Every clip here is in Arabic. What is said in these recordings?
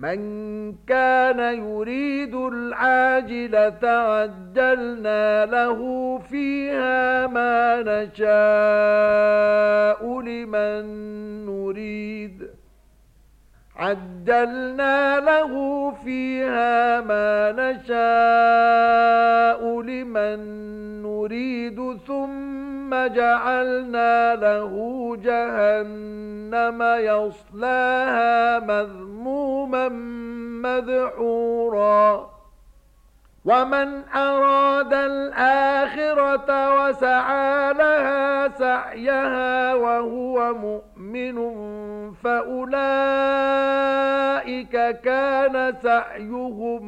من كان يريد العاجلة عجلنا له فيها ما نشاء لمن نريد. عجلنا له فيها ما نشاء لمن نريد ثم فَجَعَلْنَا له جهنم يصلاها مذموما مدحورا. ومن أراد الآخرة وسعى لها سعيها وهو مؤمن فأولئك كان سعيهم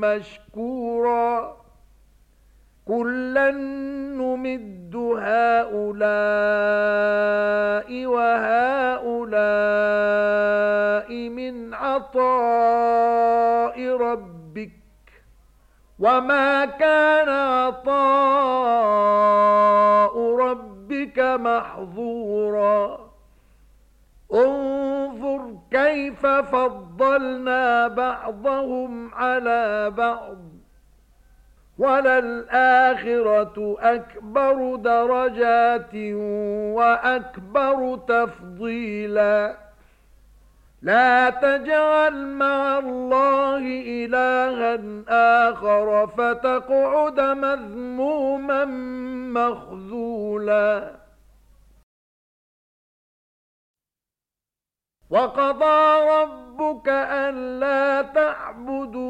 مشكورا. كُلًّا نُمِدُّ هَؤُلَاءِ وَهَؤُلَاءِ مِنْ عَطَاءِ رَبِّكَ وَمَا كَانَ عَطَاءُ رَبِّكَ مَحْظُورًا انظُرْ كَيْفَ فَضَّلْنَا بَعْضَهُمْ عَلَى بَعْضٍ وللآخرة أكبر درجات وأكبر تفضيلا. لا تجعل مع الله إلها آخر فتقعد مذموما مخذولا. وقضى ربك أن لا تعبدوا